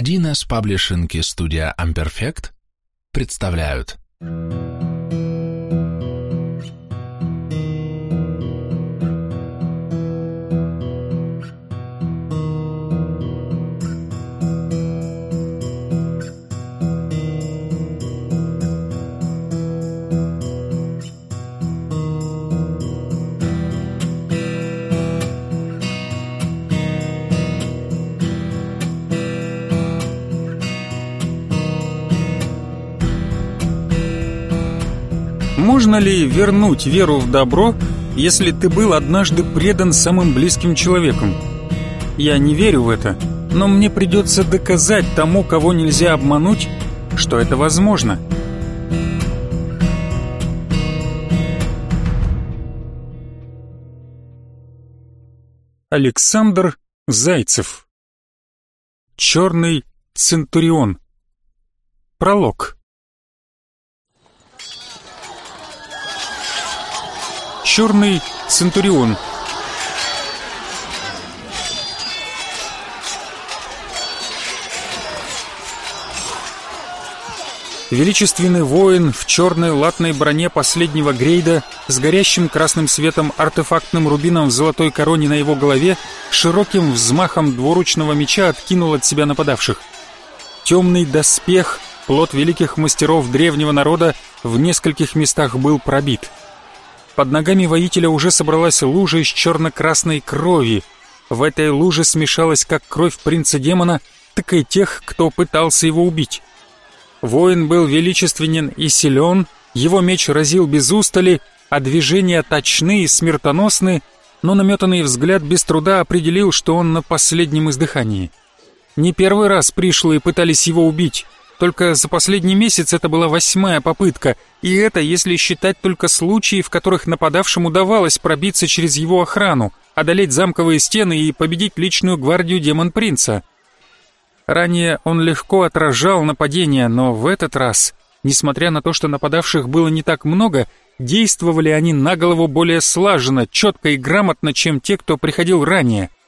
1С паблишинг и студия Amperfect представляют Можно ли вернуть веру в добро, если ты был однажды предан самым близким человеком? Я не верю в это, но мне придется доказать тому, кого нельзя обмануть, что это возможно. Александр Зайцев Черный Центурион Пролог Черный Центурион Величественный воин в черной латной броне последнего грейда с горящим красным светом артефактным рубином в золотой короне на его голове широким взмахом двуручного меча откинул от себя нападавших. Темный доспех, плод великих мастеров древнего народа, в нескольких местах был пробит — под ногами воителя уже собралась лужа из черно-красной крови. В этой луже смешалась как кровь принца-демона, так и тех, кто пытался его убить. Воин был величественен и силен, его меч разил без устали, а движения точны и смертоносны, но наметанный взгляд без труда определил, что он на последнем издыхании. Не первый раз пришлые пытались его убить, только за последний месяц это была восьмая попытка, и это если считать только случаи, в которых нападавшим удавалось пробиться через его охрану, одолеть замковые стены и победить личную гвардию демон-принца. Ранее он легко отражал нападения, но в этот раз, несмотря на то, что нападавших было не так много, действовали они на голову более слаженно, четко и грамотно, чем те, кто приходил ранее –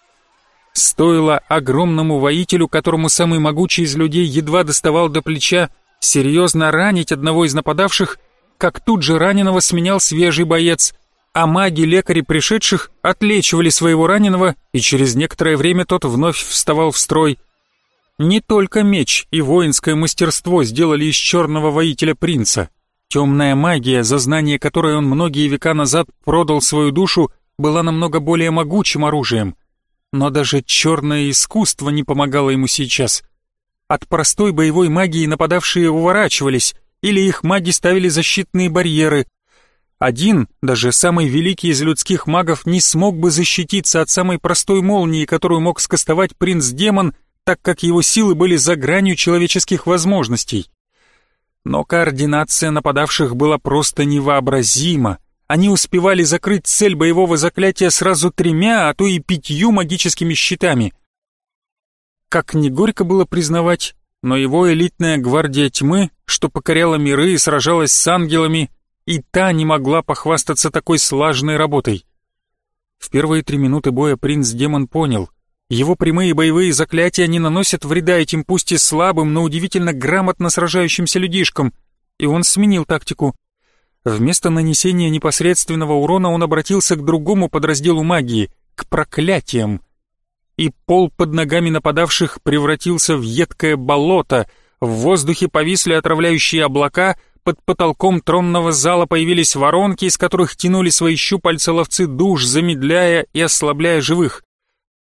Стоило огромному воителю, которому самый могучий из людей едва доставал до плеча, серьезно ранить одного из нападавших, как тут же раненого сменял свежий боец, а маги-лекари пришедших отлечивали своего раненого, и через некоторое время тот вновь вставал в строй. Не только меч и воинское мастерство сделали из черного воителя принца. Темная магия, за знание которой он многие века назад продал свою душу, была намного более могучим оружием — но даже черное искусство не помогало ему сейчас. От простой боевой магии нападавшие уворачивались, или их маги ставили защитные барьеры. Один, даже самый великий из людских магов, не смог бы защититься от самой простой молнии, которую мог скостовать принц-демон, так как его силы были за гранью человеческих возможностей. Но координация нападавших была просто невообразима. Они успевали закрыть цель боевого заклятия сразу тремя, а то и пятью магическими щитами. Как ни горько было признавать, но его элитная гвардия тьмы, что покоряла миры и сражалась с ангелами, и та не могла похвастаться такой слаженной работой. В первые три минуты боя принц-демон понял, его прямые боевые заклятия не наносят вреда этим пусть и слабым, но удивительно грамотно сражающимся людишкам, и он сменил тактику. Вместо нанесения непосредственного урона он обратился к другому подразделу магии, к проклятиям. И пол под ногами нападавших превратился в едкое болото, в воздухе повисли отравляющие облака, под потолком тронного зала появились воронки, из которых тянули свои щупальца ловцы душ, замедляя и ослабляя живых.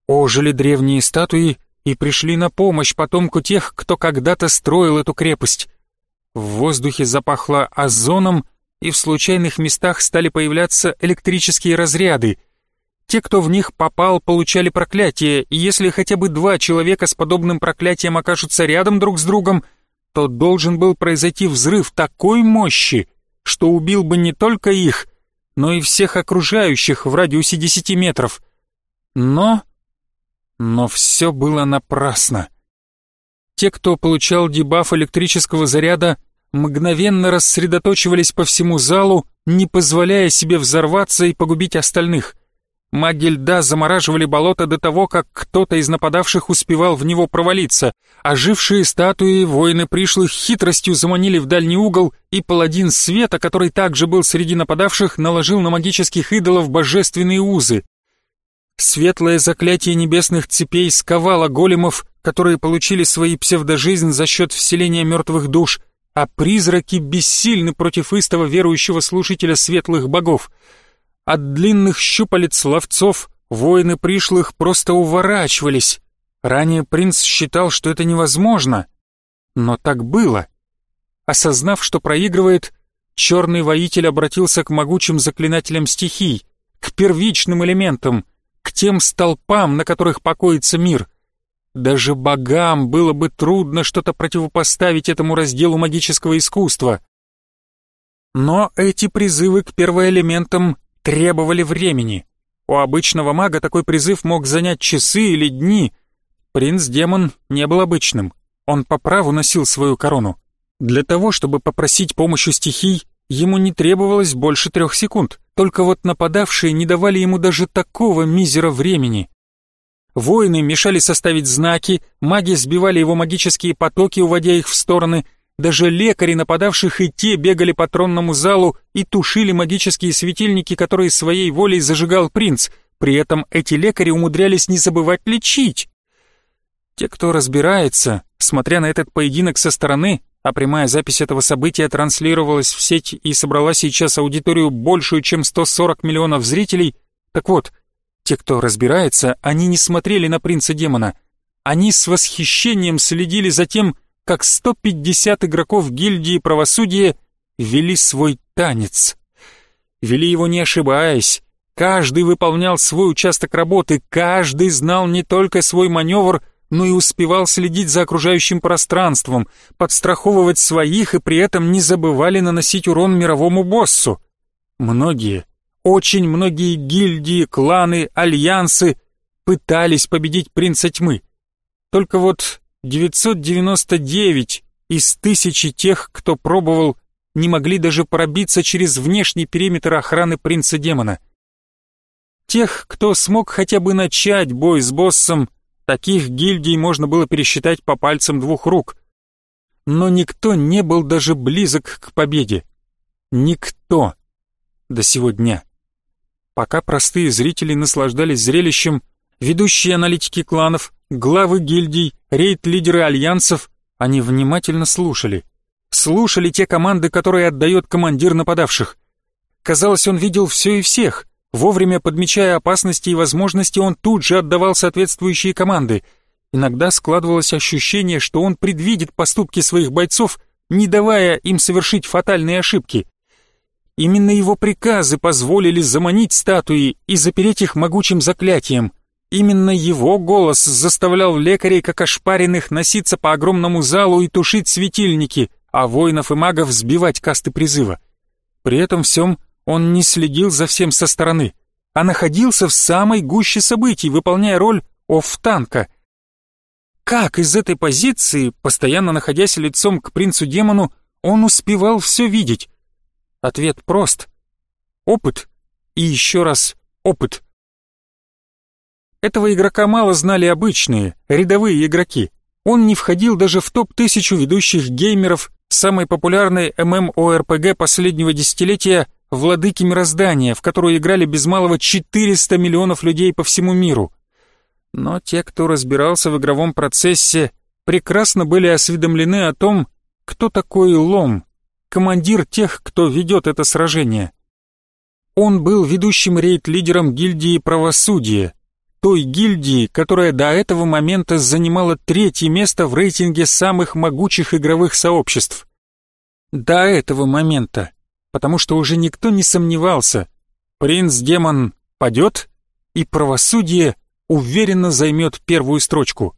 Ожили древние статуи и пришли на помощь потомку тех, кто когда-то строил эту крепость. В воздухе запахло озоном, и в случайных местах стали появляться электрические разряды. Те, кто в них попал, получали проклятие, и если хотя бы два человека с подобным проклятием окажутся рядом друг с другом, то должен был произойти взрыв такой мощи, что убил бы не только их, но и всех окружающих в радиусе 10 метров. Но... Но все было напрасно. Те, кто получал дебаф электрического заряда, мгновенно рассредоточивались по всему залу, не позволяя себе взорваться и погубить остальных. Маги льда замораживали болото до того, как кто-то из нападавших успевал в него провалиться. Ожившие статуи воины пришлых хитростью заманили в дальний угол, и паладин света, который также был среди нападавших, наложил на магических идолов божественные узы. Светлое заклятие небесных цепей сковало големов, которые получили свои псевдожизнь за счет вселения мертвых душ, а призраки бессильны против истово верующего слушателя светлых богов — от длинных щупалец ловцов воины пришлых просто уворачивались. Ранее принц считал, что это невозможно. Но так было. Осознав, что проигрывает, черный воитель обратился к могучим заклинателям стихий, к первичным элементам, к тем столпам, на которых покоится мир. Даже богам было бы трудно что-то противопоставить этому разделу магического искусства. Но эти призывы к первоэлементам требовали времени. У обычного мага такой призыв мог занять часы или дни. Принц-демон не был обычным. Он по праву носил свою корону. Для того, чтобы попросить помощи стихий, ему не требовалось больше трех секунд. Только вот нападавшие не давали ему даже такого мизера времени. Воины мешали составить знаки, маги сбивали его магические потоки, уводя их в стороны — даже лекари нападавших и те бегали по тронному залу и тушили магические светильники, которые своей волей зажигал принц. При этом эти лекари умудрялись не забывать лечить. Те, кто разбирается, смотря на этот поединок со стороны, а прямая запись этого события транслировалась в сеть и собрала сейчас аудиторию большую, чем 140 миллионов зрителей, так вот, те, кто разбирается, они не смотрели на принца-демона. Они с восхищением следили за тем, как 150 игроков гильдии правосудия вели свой танец. Вели его не ошибаясь. Каждый выполнял свой участок работы, каждый знал не только свой маневр, но и успевал следить за окружающим пространством, подстраховывать своих и при этом не забывали наносить урон мировому боссу. Многие, очень многие гильдии, кланы, альянсы пытались победить принца тьмы. Только вот 999 из тысячи тех, кто пробовал, не могли даже пробиться через внешний периметр охраны принца-демона. Тех, кто смог хотя бы начать бой с боссом, таких гильдий можно было пересчитать по пальцам двух рук. Но никто не был даже близок к победе. Никто. До сего дня. Пока простые зрители наслаждались зрелищем, ведущие аналитики кланов, главы гильдий, рейд-лидеры альянсов, они внимательно слушали. Слушали те команды, которые отдает командир нападавших. Казалось, он видел все и всех. Вовремя подмечая опасности и возможности, он тут же отдавал соответствующие команды. Иногда складывалось ощущение, что он предвидит поступки своих бойцов, не давая им совершить фатальные ошибки. Именно его приказы позволили заманить статуи и запереть их могучим заклятием — Именно его голос заставлял лекарей, как ошпаренных, носиться по огромному залу и тушить светильники, а воинов и магов сбивать касты призыва. При этом всем он не следил за всем со стороны, а находился в самой гуще событий, выполняя роль оф-танка. Как из этой позиции, постоянно находясь лицом к принцу-демону, он успевал все видеть? Ответ прост. Опыт и еще раз опыт. Этого игрока мало знали обычные, рядовые игроки. Он не входил даже в топ-1000 ведущих геймеров самой популярной MMORPG последнего десятилетия «Владыки мироздания», в которую играли без малого 400 миллионов людей по всему миру. Но те, кто разбирался в игровом процессе, прекрасно были осведомлены о том, кто такой Лом, командир тех, кто ведет это сражение. Он был ведущим рейд-лидером гильдии правосудия, той гильдии, которая до этого момента занимала третье место в рейтинге самых могучих игровых сообществ. До этого момента, потому что уже никто не сомневался, принц-демон падет, и правосудие уверенно займет первую строчку.